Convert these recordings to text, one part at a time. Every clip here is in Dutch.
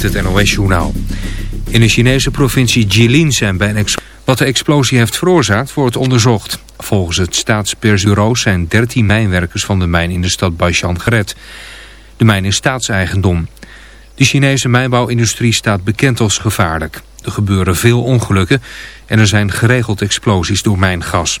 Het NOS-journaal. In de Chinese provincie Jilin zijn bij een. Wat de explosie heeft veroorzaakt wordt onderzocht. Volgens het staatspersbureau zijn 13 mijnwerkers van de mijn in de stad Baishan gered. De mijn is staatseigendom. De Chinese mijnbouwindustrie staat bekend als gevaarlijk. Er gebeuren veel ongelukken en er zijn geregeld explosies door mijngas.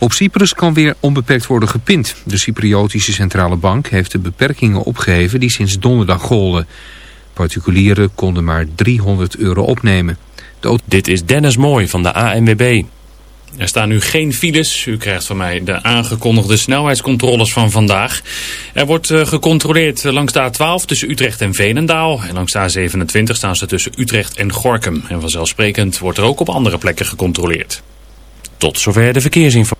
Op Cyprus kan weer onbeperkt worden gepind. De Cypriotische Centrale Bank heeft de beperkingen opgeheven die sinds donderdag golden. Particulieren konden maar 300 euro opnemen. Dit is Dennis Mooi van de ANWB. Er staan nu geen files. U krijgt van mij de aangekondigde snelheidscontroles van vandaag. Er wordt uh, gecontroleerd langs de A12 tussen Utrecht en Veenendaal. En langs de A27 staan ze tussen Utrecht en Gorkum. En vanzelfsprekend wordt er ook op andere plekken gecontroleerd. Tot zover de verkeersinformatie.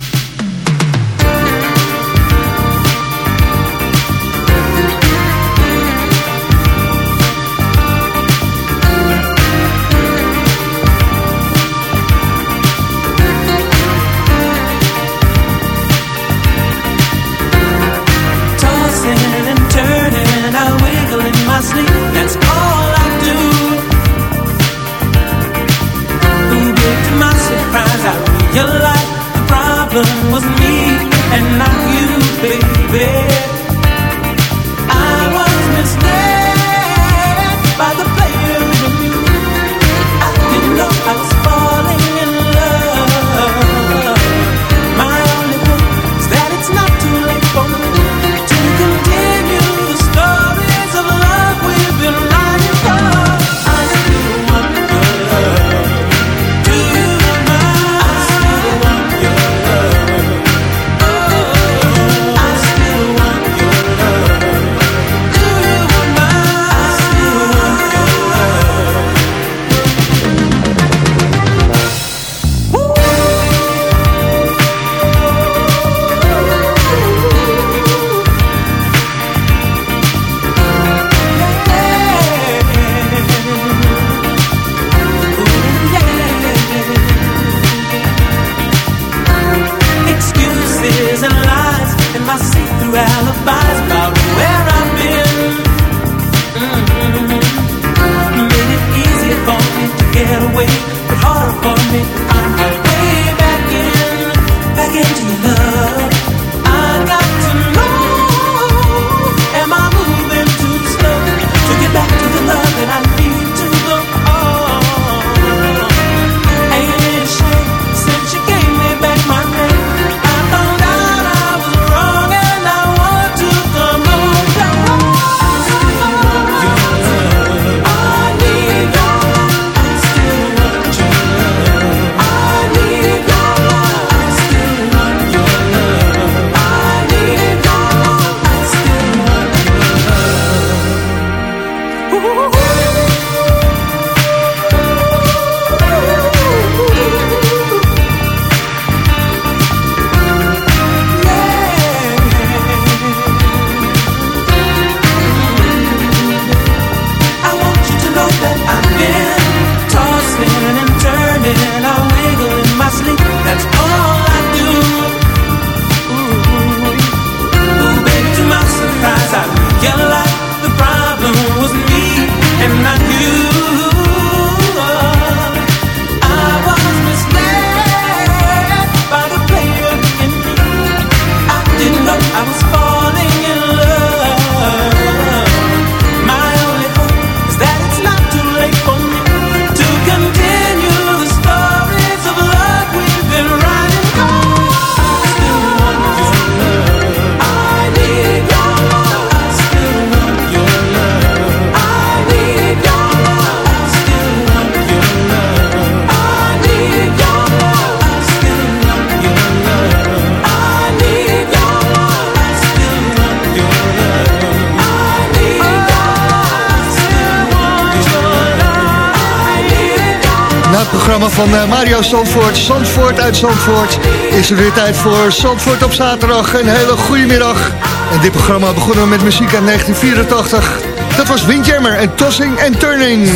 Programma van eh, Mario Zandvoort. Zandvoort uit Zandvoort. Is er weer tijd voor Zandvoort op zaterdag. Een hele goede middag. En dit programma begonnen we met muziek uit 1984. Dat was Windjammer en Tossing en Turning.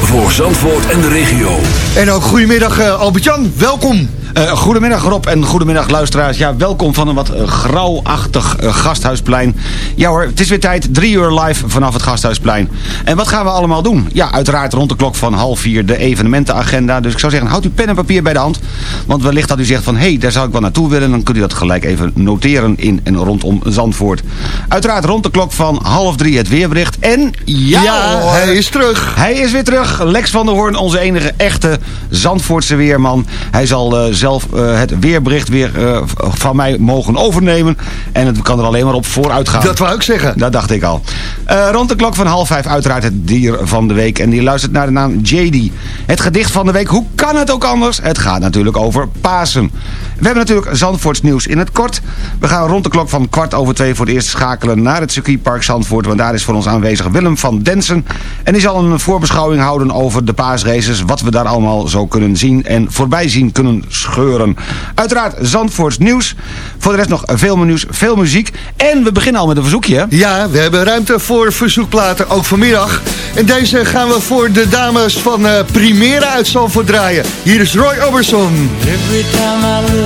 Voor Zandvoort en de regio. En ook goedemiddag uh, Albert-Jan, welkom. Uh, goedemiddag Rob en goedemiddag luisteraars. Ja, welkom van een wat uh, grauwachtig uh, gasthuisplein. Ja hoor, het is weer tijd. Drie uur live vanaf het gasthuisplein. En wat gaan we allemaal doen? Ja, uiteraard rond de klok van half vier de evenementenagenda. Dus ik zou zeggen, houd uw pen en papier bij de hand. Want wellicht dat u zegt van, hé, hey, daar zou ik wel naartoe willen. Dan kunt u dat gelijk even noteren in en rondom Zandvoort. Uiteraard rond de klok van half drie het weerbericht. En ja, ja hoor, hij is terug. Hij is weer terug. Lex van der Hoorn, onze enige echte Zandvoortse weerman. Hij zal zelf zelf uh, het weerbericht weer uh, van mij mogen overnemen. En het kan er alleen maar op vooruit gaan. Dat wou ik zeggen. Dat dacht ik al. Uh, rond de klok van half vijf uiteraard het dier van de week. En die luistert naar de naam JD. Het gedicht van de week, hoe kan het ook anders? Het gaat natuurlijk over Pasen. We hebben natuurlijk Zandvoorts nieuws in het kort. We gaan rond de klok van kwart over twee voor het eerst schakelen naar het circuitpark Zandvoort. Want daar is voor ons aanwezig Willem van Densen. En die zal een voorbeschouwing houden over de paasraces. Wat we daar allemaal zo kunnen zien en voorbij zien kunnen scheuren. Uiteraard Zandvoorts nieuws. Voor de rest nog veel nieuws, veel muziek. En we beginnen al met een verzoekje. Ja, we hebben ruimte voor verzoekplaten, ook vanmiddag. En deze gaan we voor de dames van uh, Primera uit Zandvoort draaien. Hier is Roy Oberson. Every time I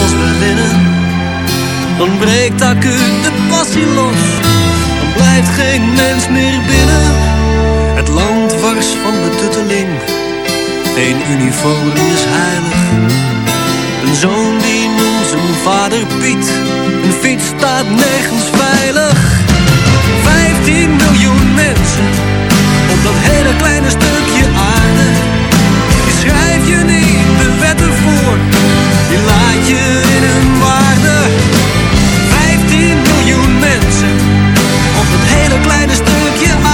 als we winnen. Dan breekt acuut de passie los, dan blijft geen mens meer binnen. Het land wars van betutteling, één uniform is heilig. Een zoon die noemt zijn vader Piet, een fiets staat nergens veilig. 15 miljoen mensen op dat hele kleine stukje aarde. Schrijf je niet de wetten voor, die laat je in hun waarde. 15 miljoen mensen op dat hele kleine stukje.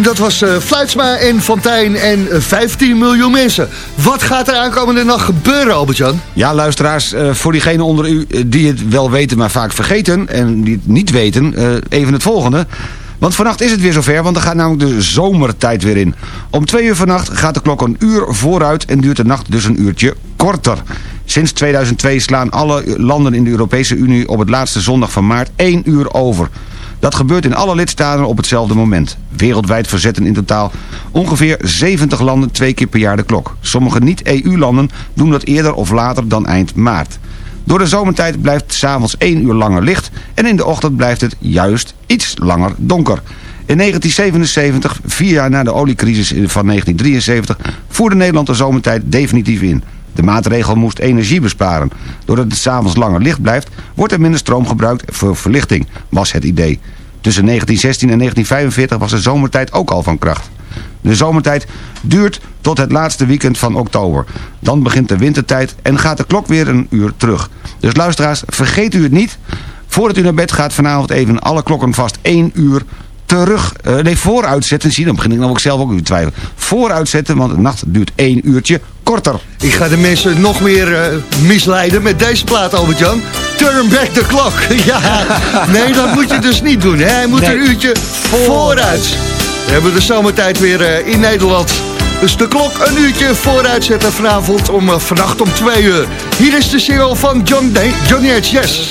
En dat was eh Fluitsma en Fontijn en eh, 15 miljoen mensen. Wat gaat er aankomende nacht gebeuren, Albert-Jan? Ja, luisteraars, eh, voor diegenen onder u eh, die het wel weten, maar vaak vergeten... en die het niet weten, eh, even het volgende. Want vannacht is het weer zover, want dan gaat namelijk de zomertijd weer in. Om twee uur vannacht gaat de klok een uur vooruit en duurt de nacht dus een uurtje korter. Sinds 2002 slaan alle landen in de Europese Unie op het laatste zondag van maart één uur over. Dat gebeurt in alle lidstaten op hetzelfde moment. Wereldwijd verzetten in totaal ongeveer 70 landen twee keer per jaar de klok. Sommige niet-EU-landen doen dat eerder of later dan eind maart. Door de zomertijd blijft s'avonds 1 uur langer licht... en in de ochtend blijft het juist iets langer donker. In 1977, vier jaar na de oliecrisis van 1973... voerde Nederland de zomertijd definitief in. De maatregel moest energie besparen. Doordat het s'avonds langer licht blijft... wordt er minder stroom gebruikt voor verlichting, was het idee. Tussen 1916 en 1945 was de zomertijd ook al van kracht. De zomertijd duurt tot het laatste weekend van oktober. Dan begint de wintertijd en gaat de klok weer een uur terug. Dus luisteraars, vergeet u het niet. Voordat u naar bed gaat vanavond even alle klokken vast één uur terug, eh, nee vooruitzetten. Zie, dan begin ik nou ook zelf ook te twijfelen. Vooruitzetten, want de nacht duurt één uurtje korter. Ik ga de mensen nog meer eh, misleiden met deze plaat, Albert-Jan. Turn back the clock. ja, nee, dat moet je dus niet doen. Hè? Hij moet Nee. een uurtje vooruit. We hebben de zomertijd weer eh, in Nederland. Dus de klok een uurtje vooruit zetten vanavond om eh, vannacht om twee uur. Hier is de single van John Johnny H. Yes.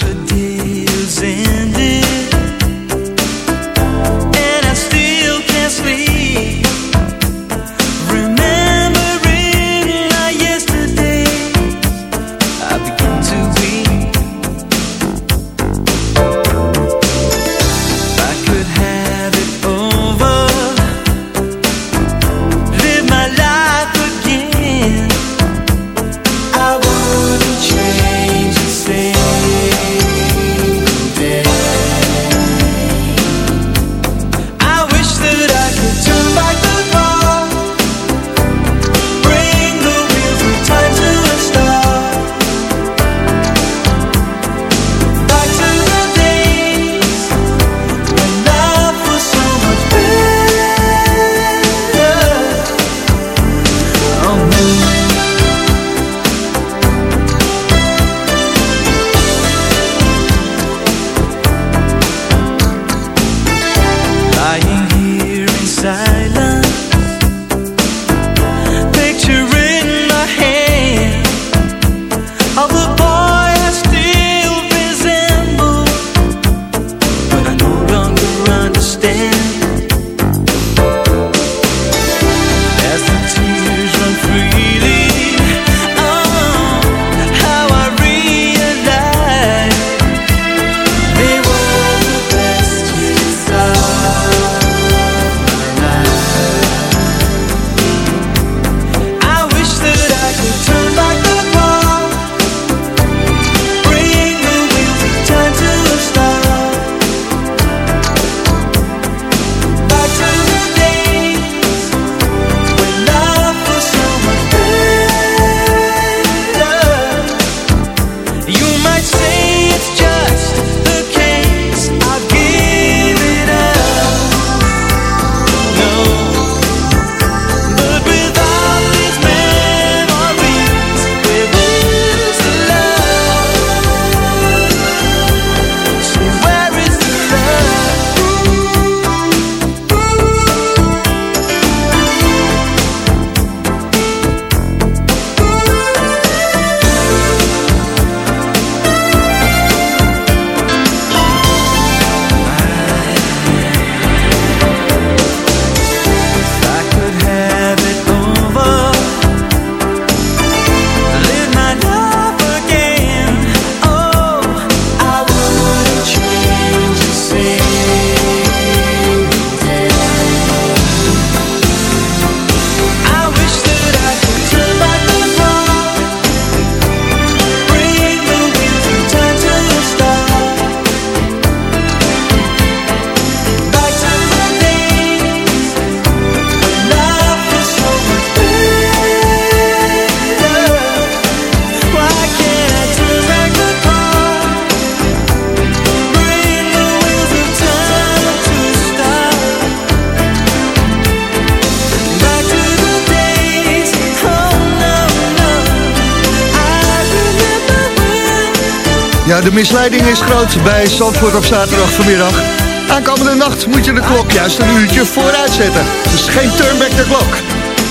De misleiding is groot bij Zandvoort op zaterdag vanmiddag. Aankomende nacht moet je de klok juist een uurtje vooruit zetten. Dus geen turn back the clock.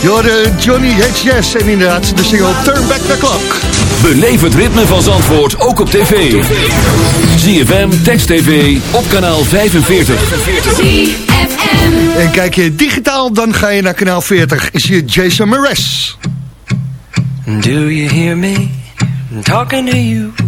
Je hoorde Johnny H. en inderdaad de single Turn Back the Clock. Beleef het ritme van Zandvoort ook op tv. ZFM, Text TV, op kanaal 45. En kijk je digitaal, dan ga je naar kanaal 40. Is hier Jason Mraz. Do you hear me talking to you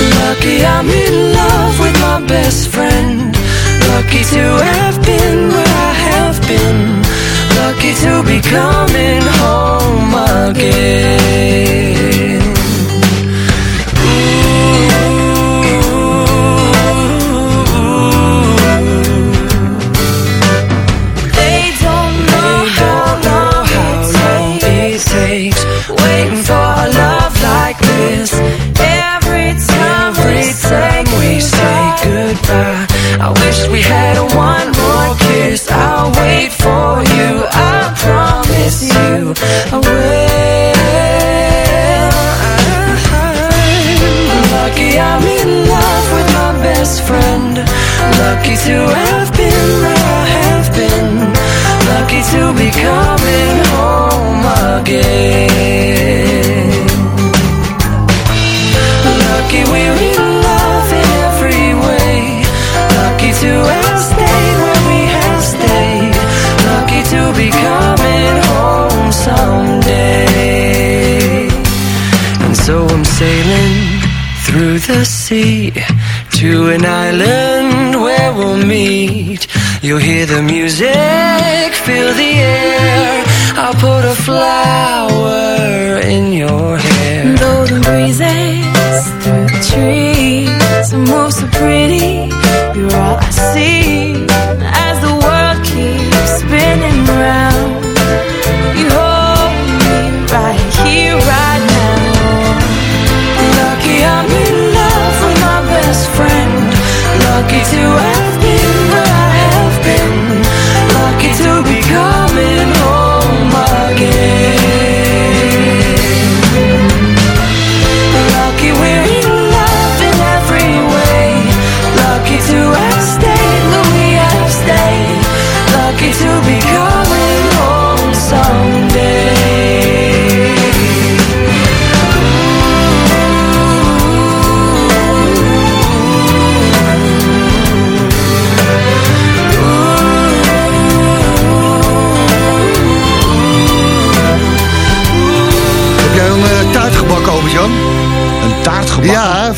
Lucky I'm in love with my best friend. Lucky to have been where I have been. Lucky to be the music,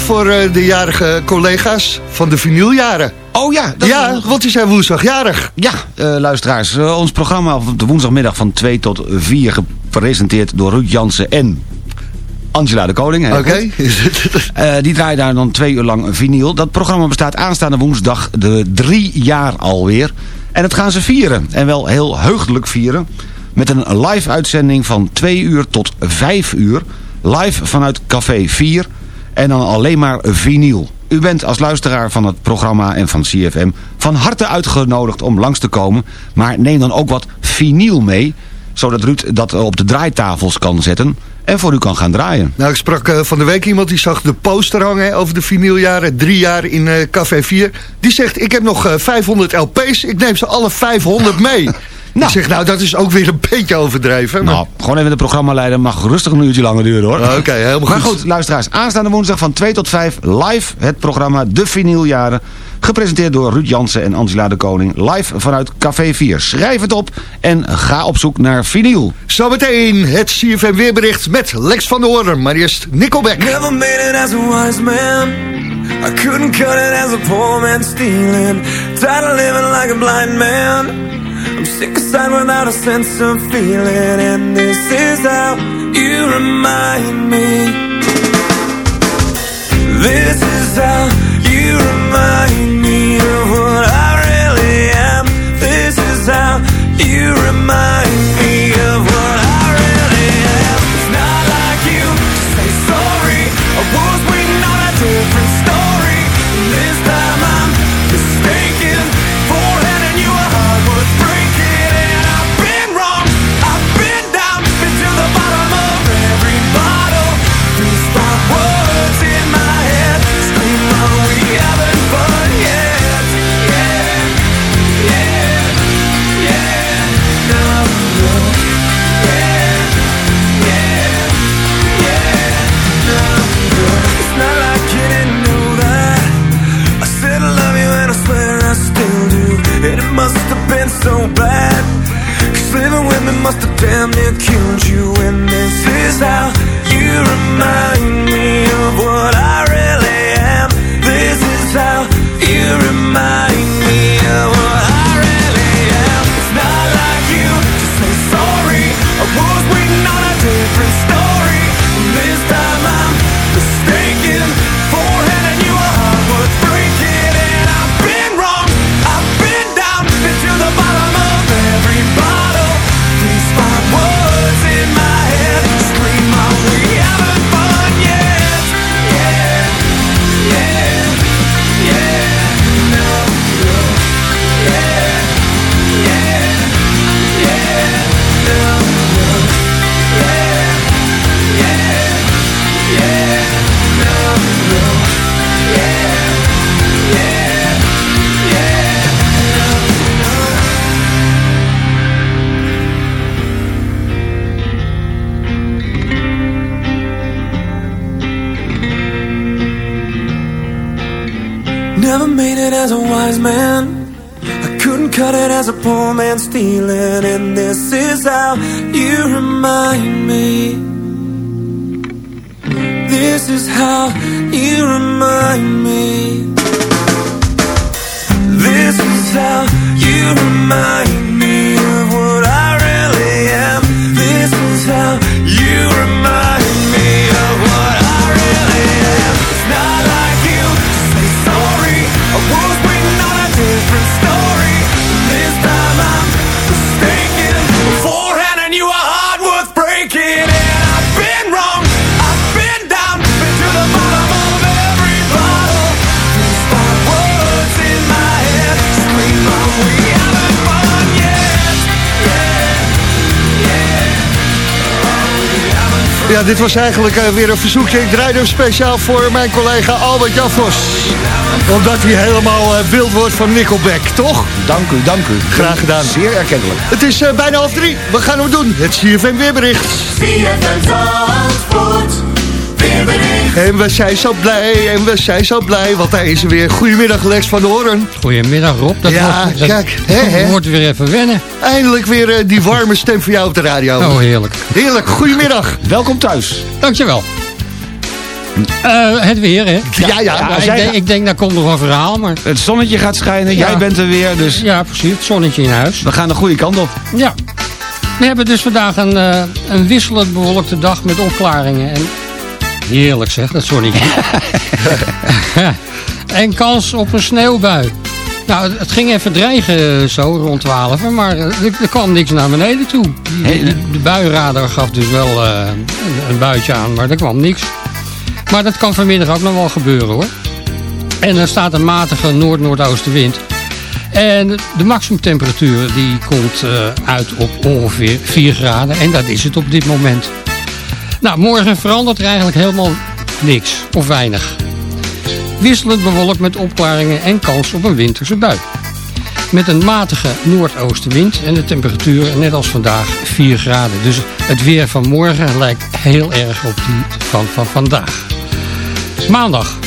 voor eh, de jarige collega's van de vinyljaren. Oh ja. Dat ja, want die zijn woensdag jarig. Ja, eh, luisteraars. eh, ons programma op de woensdagmiddag van 2 tot 4 gepresenteerd door Ruud Jansen en Angela de Koning. Oké. die draaien daar dan twee uur lang vinyl. Dat programma bestaat aanstaande woensdag de drie jaar alweer. En dat gaan ze vieren. En wel heel heugelijk vieren. Met een live uitzending van 2 uur tot 5 uur. Live vanuit Café 4. En dan alleen maar vinyl. U bent als luisteraar van het programma en van CFM van harte uitgenodigd om langs te komen. Maar neem dan ook wat vinyl mee. Zodat Ruud dat op de draaitafels kan zetten. En voor u kan gaan draaien. Nou, ik sprak eh, van de week iemand die zag de poster hangen over de vinyljaren. Drie jaar in eh, Café 4. Die zegt, ik heb nog eh, 500 LP's. Ik neem ze alle 500 mee. Ik zeg, nou, dat is ook weer een beetje overdreven. maar- Nou, gewoon even de programmaleider mag rustig een uurtje langer duren hoor. Oké, helemaal Maar goed. goed, luisteraars, aanstaande woensdag van 2 tot 5 live het programma De Vinyljaren. Gepresenteerd door Ruud Jansen en Angela de Koning. Live vanuit Café 4. Schrijf het op en ga op zoek naar vinyl. Zometeen het CFM weerbericht met Lex van der Hoorn. Maar eerst Nickelback. Never made it as a wise man. I couldn't cut it as a poor man stealing. Tired of living like a blind man. I'm sick aside without a sense of feeling. And this is how you remind me. This is how you remind me of what I really am. This is how you remind me damn near killed you. And as a poor man stealing. And this is how you remind me. This is how you remind me. Dit was eigenlijk eh, weer een verzoekje. Ik draaide hem speciaal voor mijn collega Albert Jaffos. Omdat hij helemaal eh, wild wordt van Nickelback, toch? Dank u, dank u. Graag gedaan. Zeer erkentelijk. Het is eh, bijna half drie. We gaan hem doen. Het CFM weerbericht. En we zijn zo blij, en we zijn zo blij, want daar is er weer. Goedemiddag Lex van de Hoorn. Goedemiddag Rob. Dat Ja, dat kijk, hè, hè. wordt weer even wennen. Eindelijk weer eh, die warme stem voor jou op de radio. Oh, heerlijk. Heerlijk, goedemiddag. Welkom thuis. Dankjewel. Eh het weer, hè? Ja, ja. ik, denk, ik denk, daar komt nog een verhaal, maar... Het zonnetje gaat schijnen, Ja. jij bent er weer, dus Ja, precies. Het zonnetje in huis. we gaan de goede kant op. Ja. We hebben dus vandaag een, eh, een wisselend bewolkte dag met opklaringen. En heerlijk zeg, dat zonnetje. en kans op een sneeuwbui. Nou, het, ging even dreigen eh, zo rond 12, maar eh, er, kwam niks naar beneden toe. De buienradar gaf dus wel eh, een, een buitje aan, maar er kwam niks. Maar dat kan vanmiddag ook nog wel gebeuren hoor. En er staat een matige noord-noordoostenwind. En de maximumtemperatuur die komt uit op ongeveer 4 graden. En dat is het op dit moment. Nou, morgen verandert er eigenlijk helemaal niks of weinig. Wisselend bewolkt met opklaringen en kans op een winterse bui. Met een matige noordoostenwind en de temperatuur net als vandaag 4 graden. Dus het weer van morgen lijkt heel erg op die van, van vandaag. Maandag.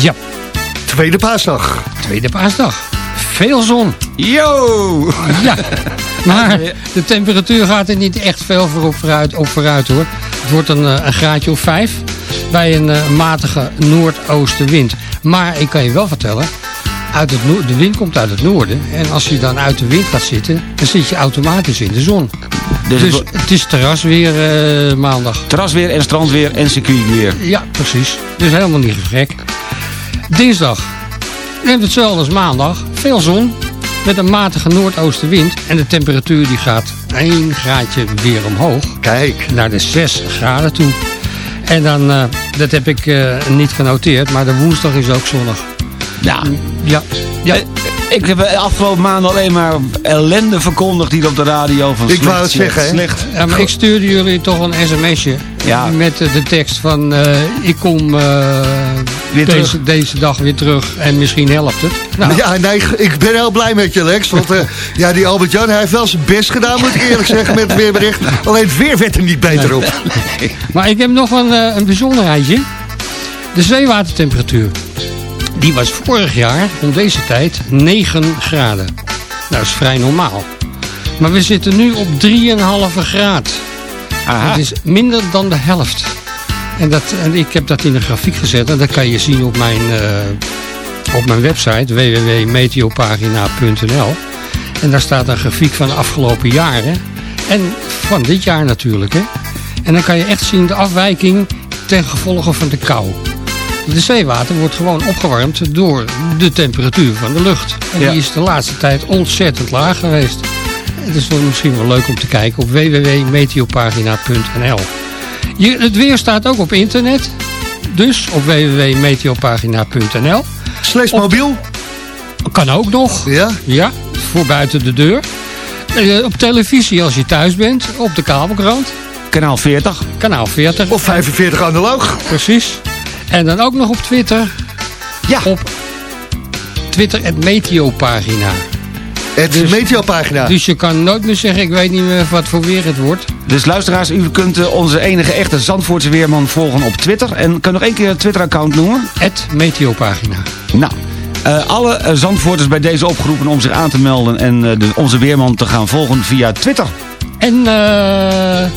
Ja. Tweede paasdag. Tweede paasdag. Veel zon. Yo! Ja, maar de temperatuur gaat er niet echt veel voor op vooruit, op vooruit hoor. Het wordt een, eh, een graadje of vijf bij een eh, matige noordoostenwind. Maar ik kan je wel vertellen, uit het de wind komt uit het noorden. En als je dan uit de wind gaat zitten, dan zit je automatisch in de zon. Dus Dus, het het is terrasweer eh maandag. Terrasweer en strandweer en circuitweer. Ja, precies. Dus helemaal niet gek. Dinsdag. En hetzelfde als maandag. Veel zon. Met een matige noordoostenwind. En de temperatuur die gaat 1 graadje weer omhoog. Kijk. Naar de 6 graden toe. En dan, eh, dat heb ik eh, niet genoteerd, maar de woensdag is ook zonnig. Ja. Ja. ja. Ik heb de afgelopen maanden alleen maar ellende verkondigd hier op de radio. Van Ik slecht, wou het slecht, zeggen, hè? slecht. Ja, maar ik stuurde jullie toch een sms'je. Ja. Met eh, de tekst van eh, ik kom eh, Weer deze, terug. deze dag weer terug en misschien helpt het. Nou, Ja, nee, ik ben heel blij met je, Lex. Want eh, ja, die Albert-Jan, hij heeft wel zijn best gedaan, moet ik eerlijk zeggen, met het weerbericht. Alleen het weer werd er niet beter op. Maar ik heb nog een, eh, een bijzonderheidje. De zeewatertemperatuur. Die was vorig jaar om deze tijd 9 graden. Nou, dat is vrij normaal. Maar we zitten nu op 3,5 graad. Aha. Dat is minder dan de helft. En, dat, en ik heb dat in een grafiek gezet. En dat kan je zien op mijn, eh, op mijn website www.meteopagina.nl. En daar staat een grafiek van de afgelopen jaren. En van dit jaar natuurlijk. Hè. En dan kan je echt zien de afwijking ten gevolge van de kou. De zeewater wordt gewoon opgewarmd door de temperatuur van de lucht. En Ja. die is de laatste tijd ontzettend laag geweest. Het is misschien wel leuk om te kijken op www.meteopagina.nl. Je- Het weer staat ook op internet. Dus op www.meteopagina.nl. Slash mobiel? Kan ook nog. Ja? Ja, voor buiten de deur. Eh, op televisie als je thuis bent. Op de kabelkrant. Kanaal 40. Kanaal 40. Of 45 analoog. Precies. En dan ook nog op Twitter. Ja. Op Twitter het Meteopagina. Het Dus- Meteopagina. Dus je kan nooit meer zeggen, ik weet niet meer wat voor weer het wordt. Dus luisteraars, u kunt eh, onze enige echte Zandvoortse weerman volgen op Twitter. En kan nog één keer het Twitter-account noemen? Het Meteopagina. Nou, eh, alle eh, Zandvoorters bij deze opgeroepen om zich aan te melden... en eh, de, onze weerman te gaan volgen via Twitter. En eh,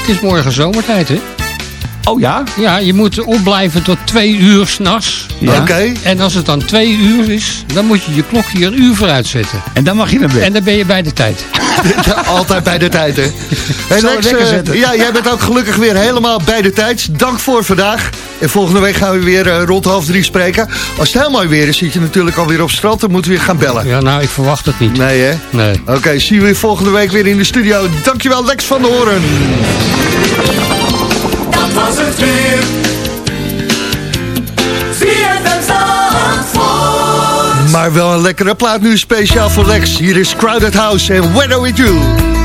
het is morgen zomertijd, hè? Oh ja? Ja, je moet opblijven tot twee uur s'nachts. Ja. Oké. En als het dan twee uur is, dan moet je je klok hier een uur vooruit zetten. En dan mag je naar bed. En dan ben je bij de tijd. Ja, altijd bij de tijd, hè. Hey, Lex, we lekker zetten? ja, jij bent ook gelukkig weer helemaal bij de tijd. Dank voor vandaag. En volgende week gaan we weer eh, rond half drie spreken. Als het heel mooi weer is, zit je natuurlijk alweer op strand. Dan moeten we weer gaan bellen. Ja, nou, ik verwacht het niet. Nee, hè? Nee. Oké, zien we je volgende week weer in de studio. Dankjewel, Lex van de Hoorn. Het. Maar wel een lekkere plaat nu speciaal voor Lex. Hier is Crowded House en Weather With You. Walking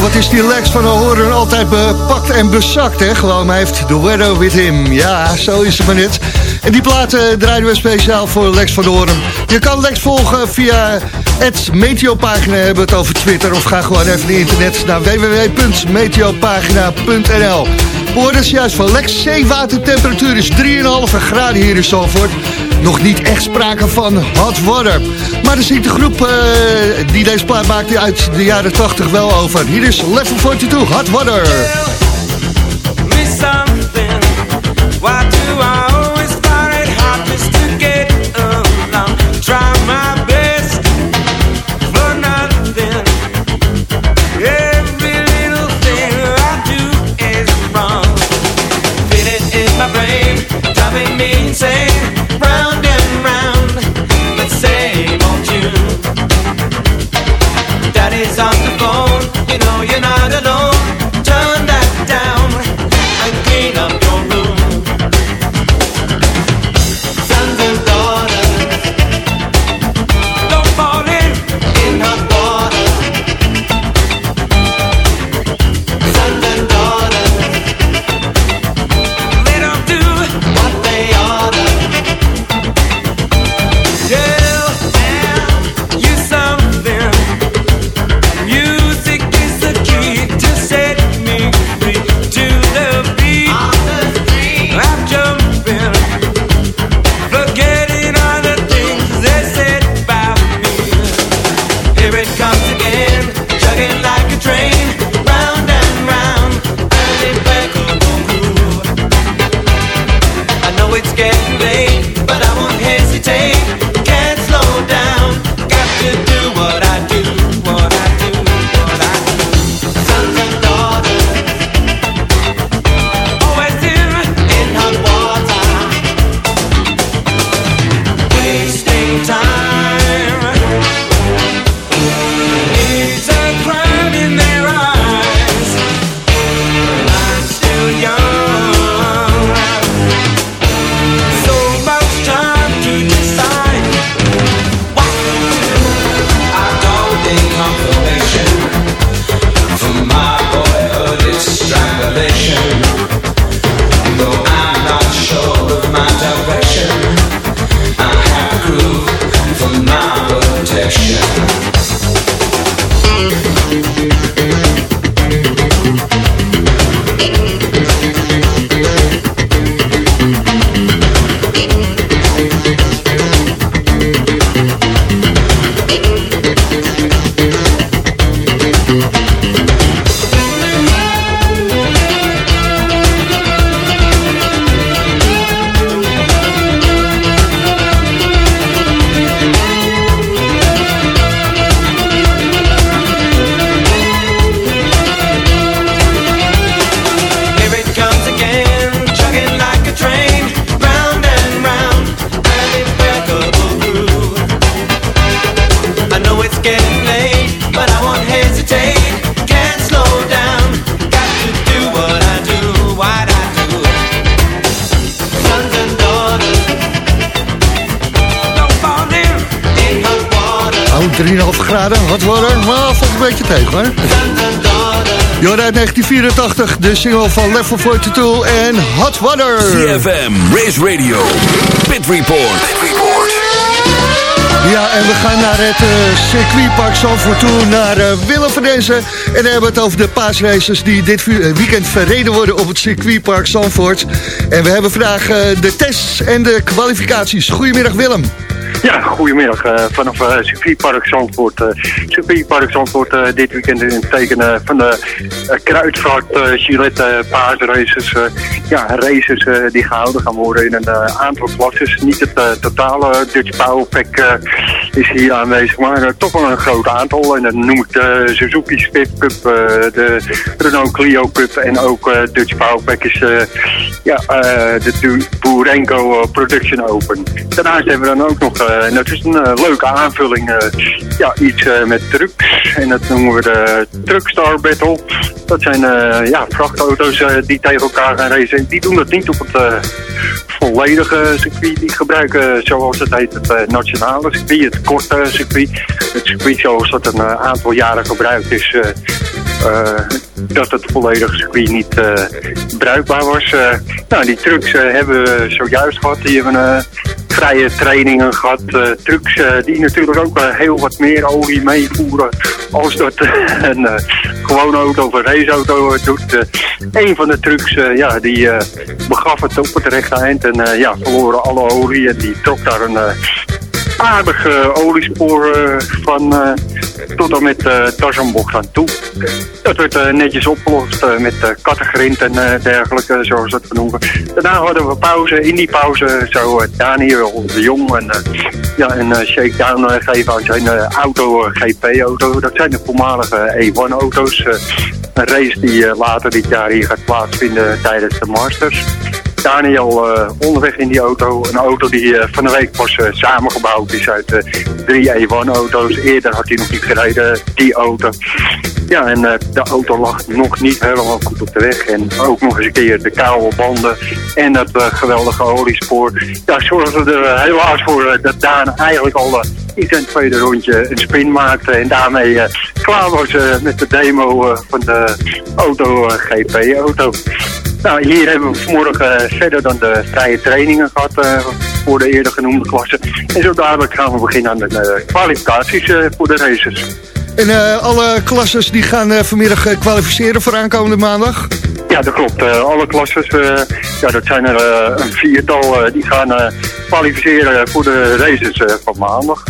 wat is die Lex van Horen altijd bepakt en bezakt, hè? Gewoon, hij heeft the weather with him. Ja, zo is het maar net. En die platen draaien we speciaal voor Lex van Horen. Je kan Lex volgen via het Meteopagina, hebben we het over Twitter. Of ga gewoon even de internet naar www.meteopagina.nl. Hoorden dus juist van Lex. Zeewatertemperatuur is 3,5 graden hier in Zalvoort. Nog niet echt sprake van hot water. Maar er ziet de groep uh, die deze plaat maakte uit de jaren 80 wel over. Hier is Level 42, hot water. 3,5 graden, hot water. Maar valt een beetje tegen, hoor. Uit 1984, de single van Level 42 en Hot Water. CFM, Race Radio, Pit Report. Ja, en we gaan naar het eh, circuitpark Zandvoort toe, naar eh, Willem van Denzen. En dan hebben we het over de paasraces die dit eh, weekend verreden worden op het circuitpark Zandvoort. En we hebben vandaag de tests en de kwalificaties. Goedemiddag Willem. Ja, goedemiddag. eh, vanaf eh circuitpark Zandvoort. eh circuitpark Zandvoort dit weekend in het teken van de uh, Kruidvat eh Gillette paasraces. ja, races die gehouden gaan worden in een aantal klasses. Niet het totale Dutch Power Pack eh, is hier aanwezig, maar toch wel een groot aantal. En dan noem ik de Suzuki Spit Cup, de Renault Clio Cup en ook Dutch Power Pack is ja, de Burenco Production Open. Daarnaast hebben we dan ook nog, en dat is een eh, leuke aanvulling, eh, ja, iets eh, met trucks. En dat noemen we de Truckstar Battle. Dat zijn eh, ja, vrachtauto's eh, die tegen elkaar gaan racen. En die doen dat niet op het eh, volledige circuit. Die gebruiken, zoals het heet, het eh, nationale circuit, het korte circuit. Het circuit zoals dat een eh, aantal jaren gebruikt is. Eh, dat het volledige circuit niet eh, bruikbaar was. Eh, nou, die trucks hebben we zojuist gehad. Die hebben vrije trainingen gehad. eh, trucks die natuurlijk ook heel wat meer olie meevoeren als dat een gewone auto of een raceauto doet. Een van de trucks, ja, die begaf het op het rechte eind en ja, verloren alle olie en die trok daar een... aardig oliespoor eh, van eh, tot en met uh, Tarzanbocht aan toe. Dat werd eh, netjes opgelost met uh, kattegrind en dergelijke, zoals het noemen. Daarna hadden we pauze. In die pauze zou Daniel de Jong en, ja, een shakedown geven aan zijn auto, GP-auto. Dat zijn de voormalige E1-auto's. eh, een race die later dit jaar hier gaat plaatsvinden tijdens de Masters. Daniel eh, onderweg in die auto. Een auto die eh, van de week pas eh, samengebouwd is uit drie E1-auto's. Eerder had hij nog niet gereden, die auto. Ja, en de auto lag nog niet helemaal goed op de weg. En ook nog eens een keer de koude banden en dat geweldige oliespoor. Ja, zorgde er helaas voor dat Daan eigenlijk al in zijn tweede rondje een spin maakte. En daarmee klaar was met de demo van de auto, GP-auto. Nou, hier hebben we vanmorgen eh, verder dan de vrije trainingen gehad eh, voor de eerder genoemde klassen. En zo dadelijk gaan we beginnen aan de eh, kwalificaties voor de races. En alle klasses die gaan vanmiddag kwalificeren voor aankomende maandag? Ja, dat klopt. Alle klasses, ja, dat zijn er een viertal, die gaan kwalificeren voor de races van maandag.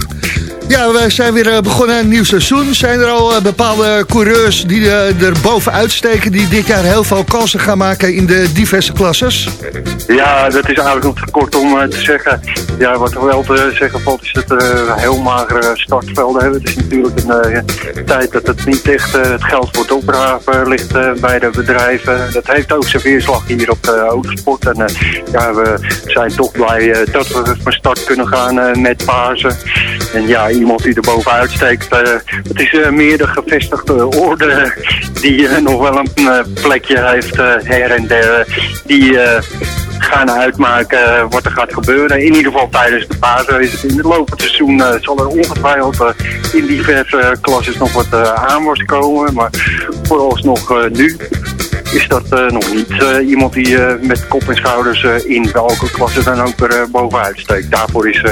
Ja, we zijn weer eh, begonnen een nieuw seizoen. Zijn er al eh, bepaalde coureurs die eh, er bovenuit steken... die dit jaar heel veel kansen gaan maken in de diverse klasses? Ja, dat is eigenlijk nog te kort om te zeggen. Ja, wat wel te zeggen valt is dat eh, heel magere startvelden hebben. Het is natuurlijk een tijd dat het niet echt het geld voor het opgraven ligt bij de bedrijven. Dat heeft ook zijn weerslag hier op de autosport. En ja, we zijn toch blij dat we van start kunnen gaan met Pasen. En ja, iemand die er bovenuit steekt. eh, het is eh, meer de gevestigde orde die eh, nog wel een plekje heeft her en der. die gaan uitmaken wat er gaat gebeuren. In ieder geval tijdens de paasraces. In het lopend seizoen zal er ongetwijfeld in diverse klasses nog wat uh, komen. Maar vooralsnog nu is dat uh, nog niet uh, iemand die uh, met kop en schouders in welke klasse dan ook er bovenuit steekt. Daarvoor is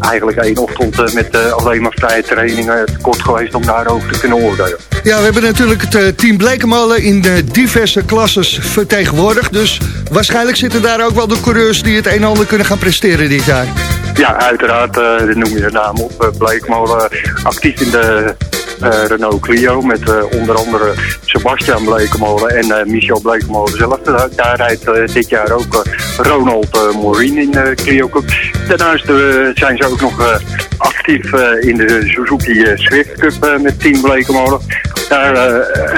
eigenlijk één ochtend met alleen maar vrije trainingen te kort geweest om daarover te kunnen oordelen. Ja, we hebben natuurlijk het team Blekemolen in de diverse klasses vertegenwoordigd. Dus waarschijnlijk zitten daar ook wel de coureurs die het een en ander kunnen gaan presteren dit jaar. Ja, uiteraard, uh, noem je de naam op. Uh, Blekemolen actief in de Renault Clio met uh, onder andere Sebastian Blekemolen en uh, Michel Blekemolen zelf. daar rijdt dit jaar ook Ronald Morin in de Clio Cup. Daarnaast zijn ze ook nog actief in de Suzuki Swift Cup met Team Blekemolen. Daar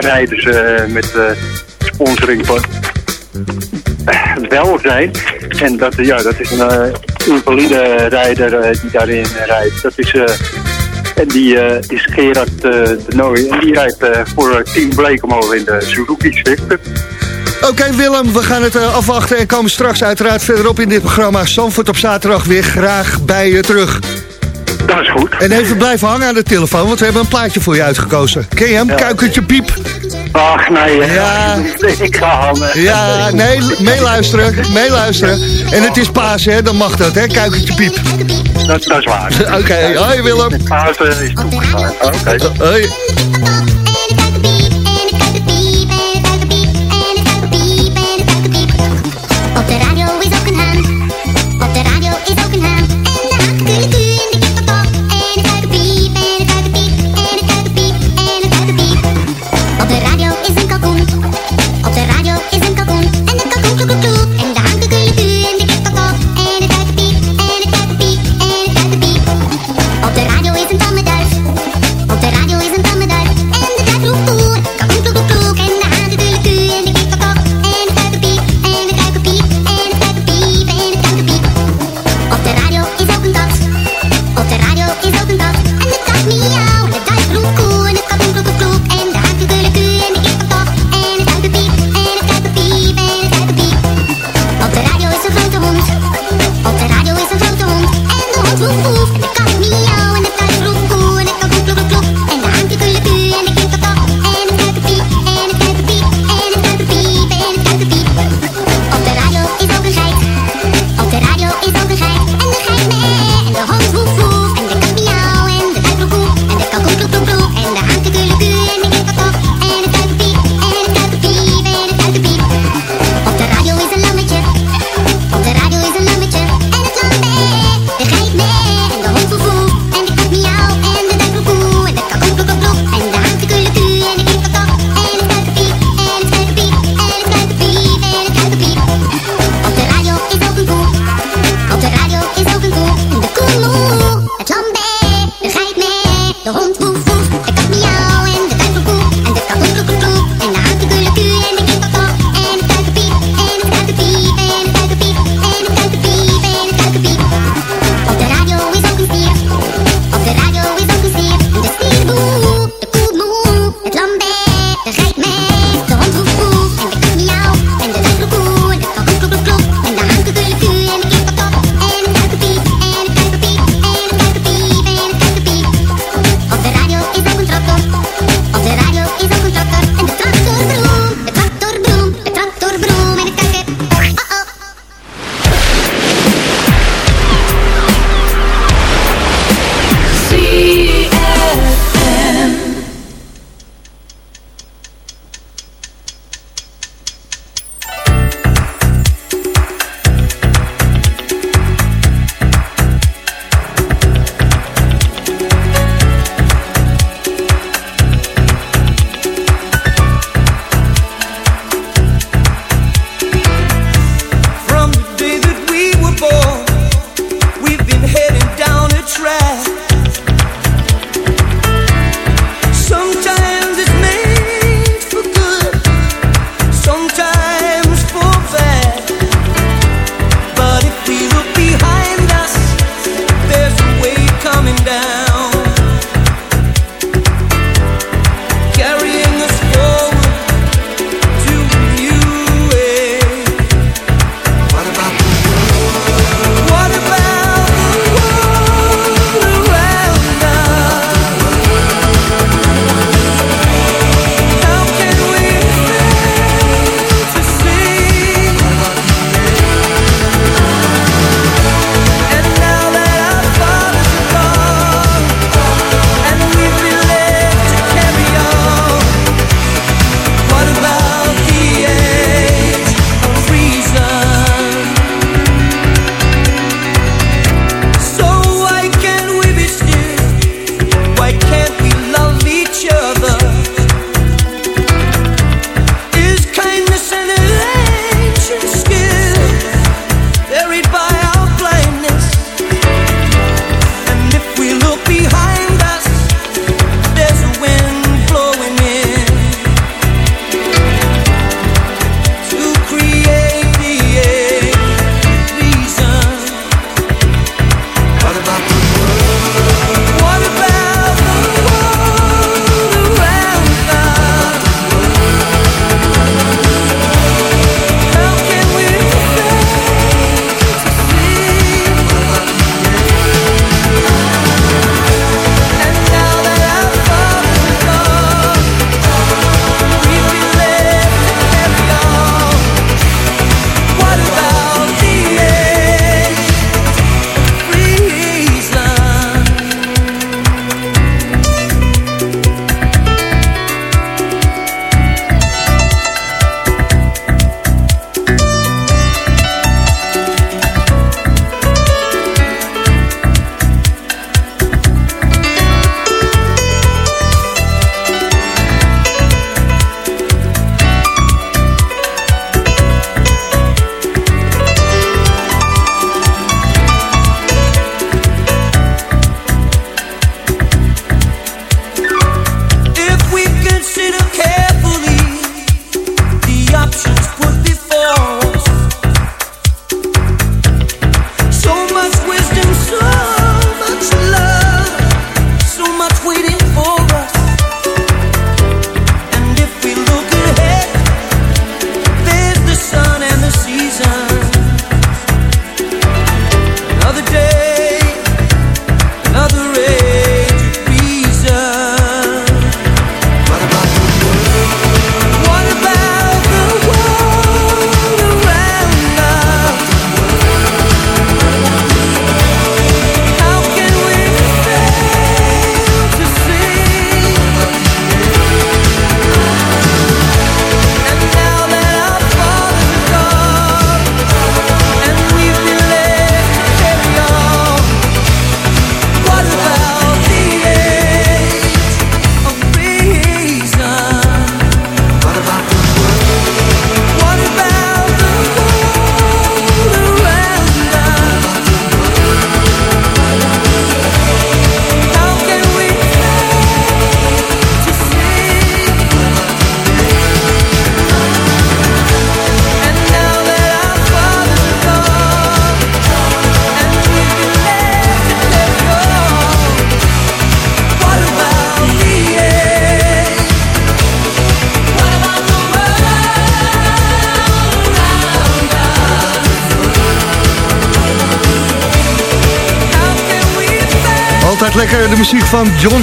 rijden ze met sponsoring van welzijn. En dat, ja, dat is een invalide rijder die daarin rijdt. Dat is... En die uh, is Gerard uh, de Nooy. En die rijdt uh, voor Team Blekemolen in de Suzuki Swift. Oké okay, Willem, we gaan het afwachten en komen straks uiteraard verderop in dit programma Zandvoort op zaterdag weer graag bij je terug. Dat is goed. En even blijven hangen aan de telefoon, want we hebben een plaatje voor je uitgekozen. Ken je hem? Ja. Kuikertje Piep. Ach, nee. Ja. Ik ga hangen. Ja, nee, meeluisteren, meeluisteren. En het is paas, hè, dan mag dat, hè, Kuikertje Piep. Dat, dat is waar. Oké, okay. hoi Willem. Is toegestaan. Oké. Okay. Hoi.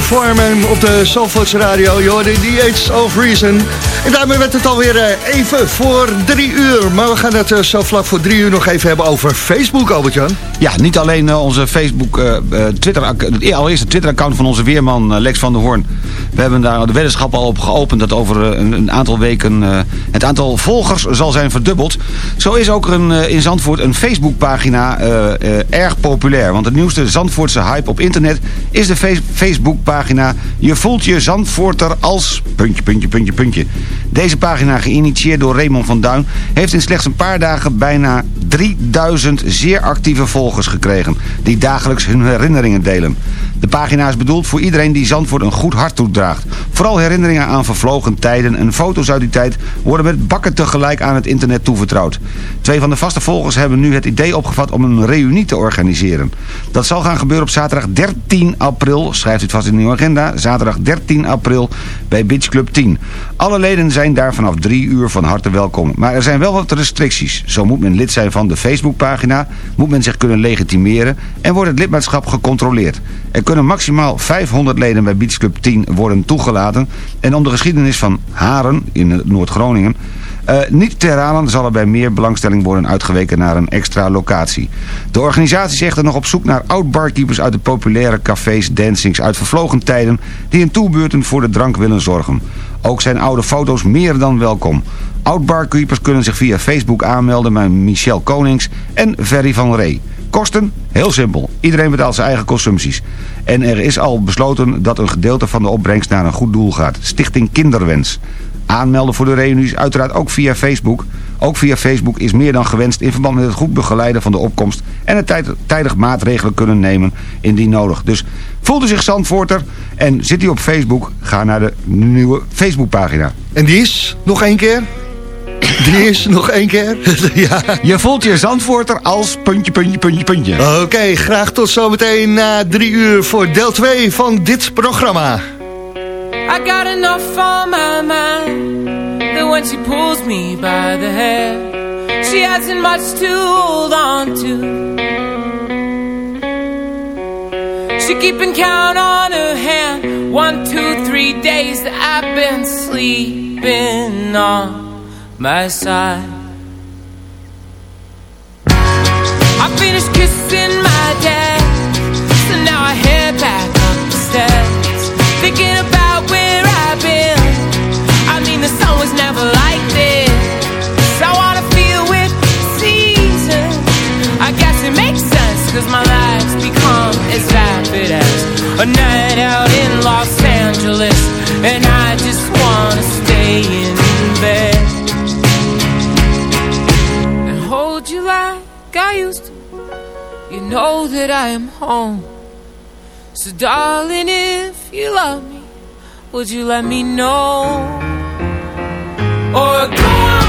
Foreman op de Zandvoorts Radio. Je hoorde The Age of Reason. En daarmee werd het alweer eh, even voor drie uur. Maar we gaan het eh, zo vlak voor drie uur nog even hebben over Facebook, Albert-Jan. Ja, niet alleen eh, onze Facebook, eh, Twitter, het allereerste Twitter-account van onze weerman Lex van der Hoorn. We hebben daar de weddenschap al op geopend dat over eh, een, aantal weken eh, het aantal volgers zal zijn verdubbeld. Zo is ook een, eh, in Zandvoort een Facebookpagina eh, erg populair. Want de nieuwste Zandvoortse hype op internet is de face- Facebookpagina Je voelt je Zandvoorter als... puntje, puntje, puntje, puntje. Deze pagina, geïnitieerd door Raymond van Duin... heeft in slechts een paar dagen bijna 3000 zeer actieve volgers gekregen... die dagelijks hun herinneringen delen. De pagina is bedoeld voor iedereen die Zandvoort een goed hart toedraagt. Vooral herinneringen aan vervlogen tijden en foto's uit die tijd... worden met bakken tegelijk aan het internet toevertrouwd. Twee van de vaste volgers hebben nu het idee opgevat om een reunie te organiseren. Dat zal gaan gebeuren op zaterdag 13 april. Schrijft u het vast in uw agenda. Zaterdag 13 april bij Beach Club 10. Alle leden zijn daar vanaf 3 uur van harte welkom. Maar er zijn wel wat restricties. Zo moet men lid zijn van de Facebookpagina, moet men zich kunnen legitimeren en wordt het lidmaatschap gecontroleerd. Er kunnen maximaal 500 leden bij Beach Club 10 worden toegelaten. En om de geschiedenis van Haren in Noord-Groningen eh, niet te herhalen zal er bij meer belangstelling worden uitgeweken naar een extra locatie. De organisatie is echter nog op zoek naar oud-barkeepers uit de populaire cafés, dancings uit vervlogen tijden die in toebeurten voor de drank willen zorgen. Ook zijn oude foto's meer dan welkom. Oud-barkeepers kunnen zich via Facebook aanmelden bij Michel Konings en Ferry van Ree. Kosten? Heel simpel. Iedereen betaalt zijn eigen consumpties. En er is al besloten dat een gedeelte van de opbrengst naar een goed doel gaat. Stichting Kinderwens. Aanmelden voor de reunies uiteraard ook via Facebook. Ook via Facebook is meer dan gewenst in verband met het goed begeleiden van de opkomst... en het tijd, tijdig maatregelen kunnen nemen indien nodig. Dus voelt u zich Zandvoorter en zit u op Facebook... ga naar de nieuwe Facebookpagina. En die is, nog één keer... Die is nog één keer. ja. Je voelt je Zandvoorter als puntje, puntje, puntje, puntje. Oké, graag tot zometeen na drie uur voor deel 2 van dit programma. I got enough on my mind that when she pulls me by the hair, she hasn't much to hold on to. She keeping count on her hand, one, two, three days that I've been sleeping on my side. I finished kissing my dad, so now I head back up the steps, thinking about where I've been. I mean, the sun was never like this. I wanna feel with seasons. I guess it makes sense, cause my life's become as vapid as a night out in Los Angeles. And I just wanna stay in bed Used. You know that I am home. So, darling, if you love me, would you let me know? Or go